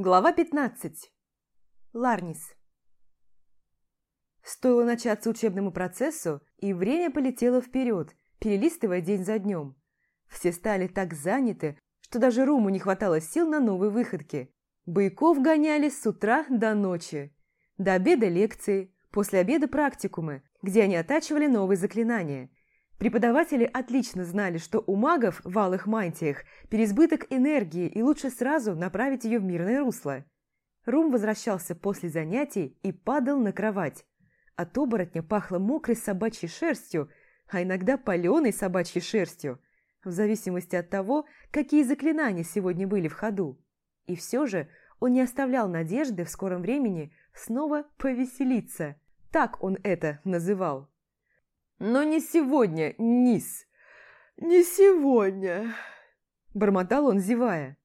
Глава 15. Ларнис. Стоило начаться учебному процессу, и время полетело вперед, перелистывая день за днем. Все стали так заняты, что даже Руму не хватало сил на новые выходки. Бояков гоняли с утра до ночи. До обеда лекции, после обеда практикумы, где они оттачивали новые заклинания. Преподаватели отлично знали, что у магов в алых мантиях переизбыток энергии и лучше сразу направить ее в мирное русло. Рум возвращался после занятий и падал на кровать. От оборотня пахло мокрой собачьей шерстью, а иногда паленой собачьей шерстью, в зависимости от того, какие заклинания сегодня были в ходу. И все же он не оставлял надежды в скором времени снова повеселиться. Так он это называл. Но не сегодня, Низ. Не сегодня. Бормотал он, зевая.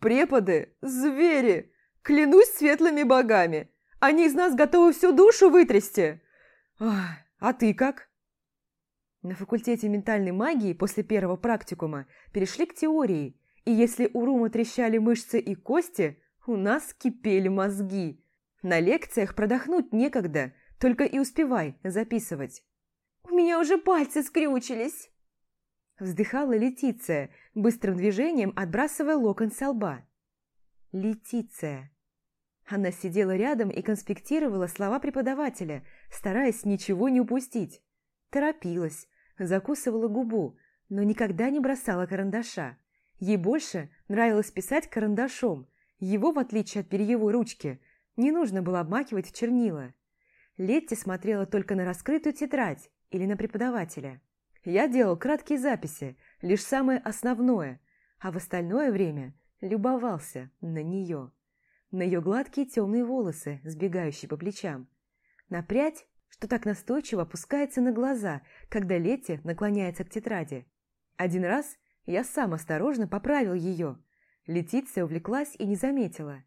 Преподы, звери, клянусь светлыми богами. Они из нас готовы всю душу вытрясти. А ты как? На факультете ментальной магии после первого практикума перешли к теории, и если у Рума трещали мышцы и кости, у нас кипели мозги. На лекциях продохнуть некогда, только и успевай записывать. У меня уже пальцы скрючились!» Вздыхала Летиция, быстрым движением отбрасывая локон со лба. Летиция. Она сидела рядом и конспектировала слова преподавателя, стараясь ничего не упустить. Торопилась, закусывала губу, но никогда не бросала карандаша. Ей больше нравилось писать карандашом. Его, в отличие от перьевой ручки, не нужно было обмакивать в чернила. Летти смотрела только на раскрытую тетрадь или на преподавателя. Я делал краткие записи, лишь самое основное, а в остальное время любовался на нее. На ее гладкие темные волосы, сбегающие по плечам. На прядь, что так настойчиво опускается на глаза, когда Летти наклоняется к тетради. Один раз я сам осторожно поправил ее. Летиция увлеклась и не заметила.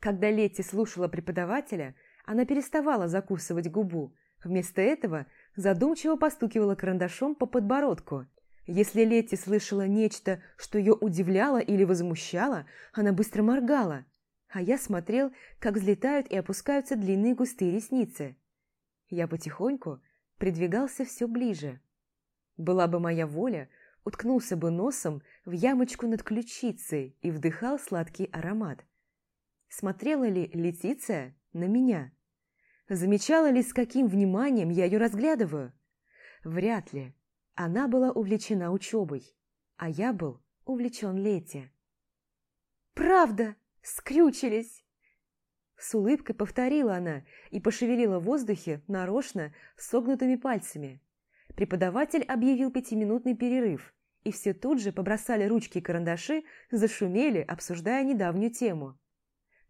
Когда Летти слушала преподавателя, она переставала закусывать губу. Вместо этого задумчиво постукивала карандашом по подбородку. Если Летти слышала нечто, что ее удивляло или возмущало, она быстро моргала, а я смотрел, как взлетают и опускаются длинные густые ресницы. Я потихоньку придвигался все ближе. Была бы моя воля, уткнулся бы носом в ямочку над ключицей и вдыхал сладкий аромат. Смотрела ли Летиция на меня? Замечала ли, с каким вниманием я ее разглядываю? Вряд ли. Она была увлечена учебой, а я был увлечен Лете. «Правда, скрючились!» С улыбкой повторила она и пошевелила в воздухе нарочно согнутыми пальцами. Преподаватель объявил пятиминутный перерыв, и все тут же побросали ручки и карандаши, зашумели, обсуждая недавнюю тему.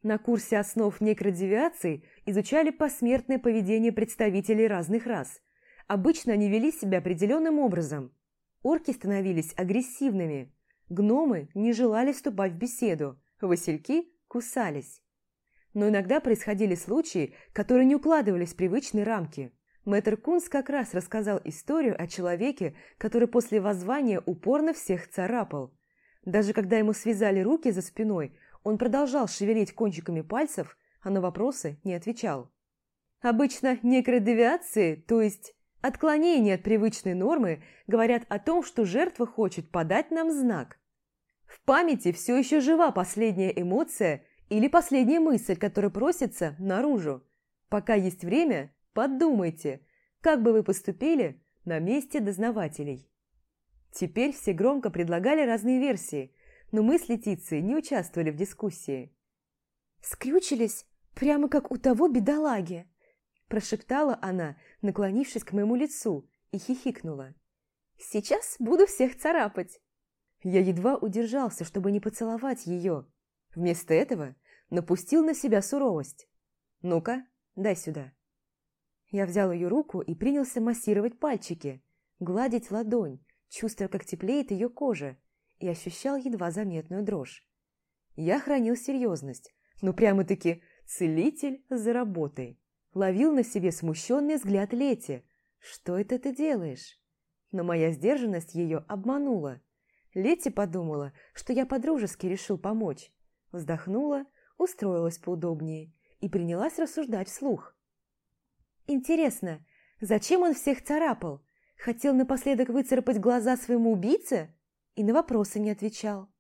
На курсе основ некродевиации изучали посмертное поведение представителей разных рас. Обычно они вели себя определенным образом. Орки становились агрессивными, гномы не желали вступать в беседу, васильки кусались. Но иногда происходили случаи, которые не укладывались в привычные рамки. Мэтр Кунс как раз рассказал историю о человеке, который после воззвания упорно всех царапал. Даже когда ему связали руки за спиной, он продолжал шевелить кончиками пальцев, а на вопросы не отвечал. Обычно некродевиации, то есть отклонения от привычной нормы, говорят о том, что жертва хочет подать нам знак. В памяти все еще жива последняя эмоция или последняя мысль, которая просится наружу. Пока есть время, подумайте, как бы вы поступили на месте дознавателей. Теперь все громко предлагали разные версии – но мы с Летицией не участвовали в дискуссии. «Скрючились, прямо как у того бедолаги», прошептала она, наклонившись к моему лицу, и хихикнула. «Сейчас буду всех царапать». Я едва удержался, чтобы не поцеловать ее. Вместо этого напустил на себя суровость. «Ну-ка, дай сюда». Я взял ее руку и принялся массировать пальчики, гладить ладонь, чувствуя, как теплеет ее кожа, и ощущал едва заметную дрожь. Я хранил серьезность, но прямо-таки целитель за работой. Ловил на себе смущенный взгляд Лети. «Что это ты делаешь?» Но моя сдержанность ее обманула. Лети подумала, что я подружески решил помочь. Вздохнула, устроилась поудобнее и принялась рассуждать вслух. Интересно, зачем он всех царапал? Хотел напоследок выцарапать глаза своему убийце и на вопросы не отвечал.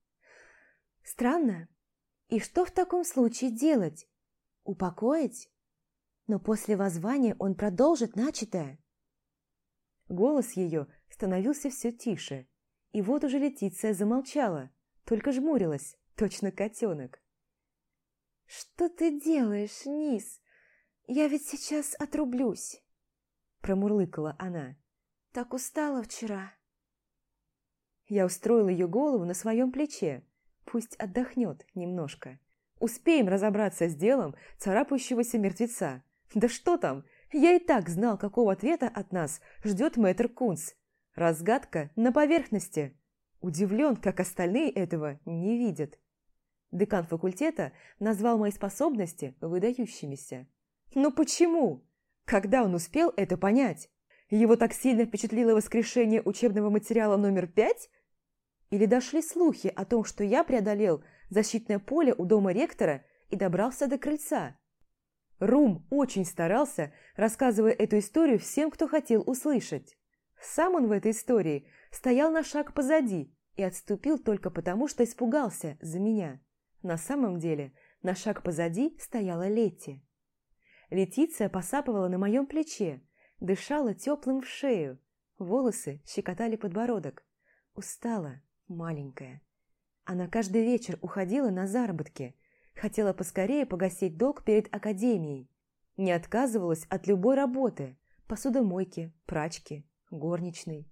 Странно. И что в таком случае делать? Упокоить? Но после воззвания он продолжит начатое. Голос ее становился все тише, и вот уже Летиция замолчала, только жмурилась, точно котенок. «Что ты делаешь, Низ? Я ведь сейчас отрублюсь!» Промурлыкала она. «Так устала вчера!» Я устроила ее голову на своем плече. Пусть отдохнет немножко. Успеем разобраться с делом царапающегося мертвеца. Да что там, я и так знал, какого ответа от нас ждет мэтр Кунц. Разгадка на поверхности. Удивлен, как остальные этого не видят. Декан факультета назвал мои способности выдающимися. Но почему? Когда он успел это понять? Его так сильно впечатлило воскрешение учебного материала номер пять? Или дошли слухи о том, что я преодолел защитное поле у дома ректора и добрался до крыльца? Рум очень старался, рассказывая эту историю всем, кто хотел услышать. Сам он в этой истории стоял на шаг позади и отступил только потому, что испугался за меня. На самом деле, на шаг позади стояла Летти. Летиция посапывала на моем плече, дышала теплым в шею, волосы щекотали подбородок. Устала, маленькая. Она каждый вечер уходила на заработки, хотела поскорее погасить долг перед академией. Не отказывалась от любой работы – посудомойки, прачки, горничной.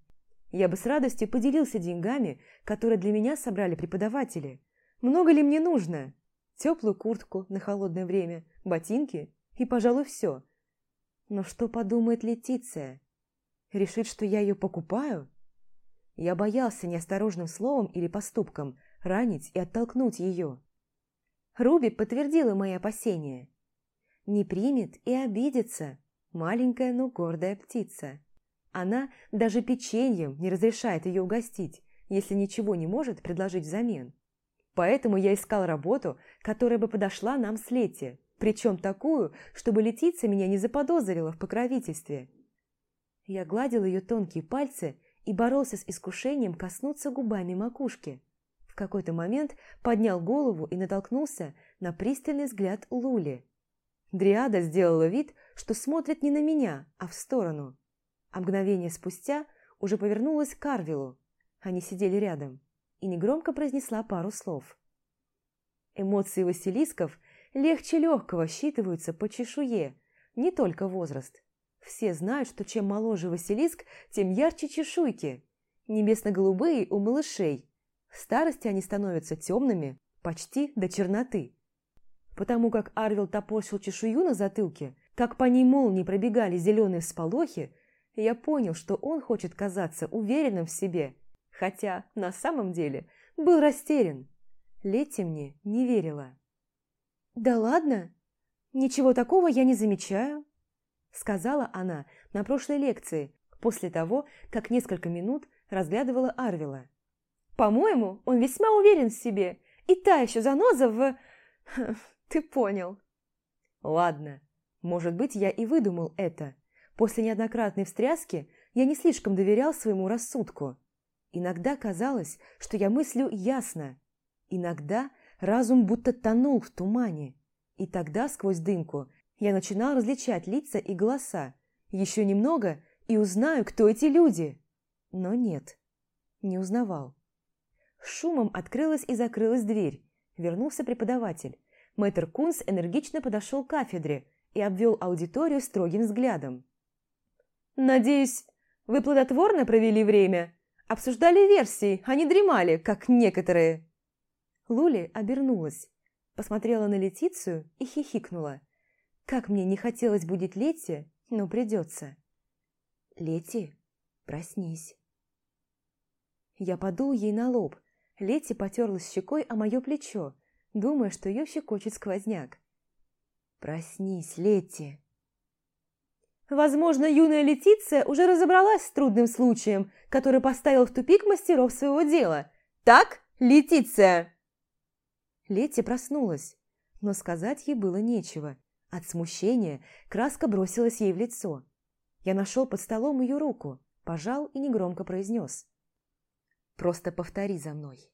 Я бы с радостью поделился деньгами, которые для меня собрали преподаватели. Много ли мне нужно? Теплую куртку на холодное время, ботинки и, пожалуй, все. Но что подумает Летиция? Решит, что я ее покупаю? Я боялся неосторожным словом или поступком ранить и оттолкнуть ее. Руби подтвердила мои опасения. Не примет и обидится маленькая, но гордая птица. Она даже печеньем не разрешает ее угостить, если ничего не может предложить взамен. Поэтому я искал работу, которая бы подошла нам с Лети, причем такую, чтобы Летица меня не заподозрила в покровительстве. Я гладил ее тонкие пальцы и боролся с искушением коснуться губами макушки. В какой-то момент поднял голову и натолкнулся на пристальный взгляд Лули. Дриада сделала вид, что смотрит не на меня, а в сторону. А мгновение спустя уже повернулась к Карвилу. Они сидели рядом и негромко произнесла пару слов. Эмоции Василисков легче легкого считываются по чешуе, не только возраст. Все знают, что чем моложе Василиск, тем ярче чешуйки. Небесно-голубые у малышей. В старости они становятся темными, почти до черноты. Потому как Арвил топорщил чешую на затылке, как по ней молнии пробегали зеленые всполохи, я понял, что он хочет казаться уверенным в себе, хотя на самом деле был растерян. Летти мне не верила. «Да ладно, ничего такого я не замечаю», сказала она на прошлой лекции, после того, как несколько минут разглядывала Арвила. «По-моему, он весьма уверен в себе, и та еще заноза в... Ты понял». «Ладно, может быть, я и выдумал это. После неоднократной встряски я не слишком доверял своему рассудку. Иногда казалось, что я мыслю ясно. Иногда разум будто тонул в тумане. И тогда, сквозь дымку, я начинал различать лица и голоса. Еще немного и узнаю, кто эти люди. Но нет, не узнавал. Шумом открылась и закрылась дверь. Вернулся преподаватель. Мэтр Кунс энергично подошел к кафедре и обвел аудиторию строгим взглядом. «Надеюсь, вы плодотворно провели время? Обсуждали версии, а не дремали, как некоторые?» Лули обернулась, посмотрела на Летицию и хихикнула. Как мне не хотелось будить Летти, но придется. Лети, проснись. Я подул ей на лоб. Лети потерлась щекой о мое плечо, думая, что ее щекочет сквозняк. «Проснись, Летти!» Возможно, юная Летиция уже разобралась с трудным случаем, который поставил в тупик мастеров своего дела. «Так, Летиция?» Летти проснулась. но сказать ей было нечего. От смущения краска бросилась ей в лицо. Я нашел под столом ее руку, пожал и негромко произнес. «Просто повтори за мной».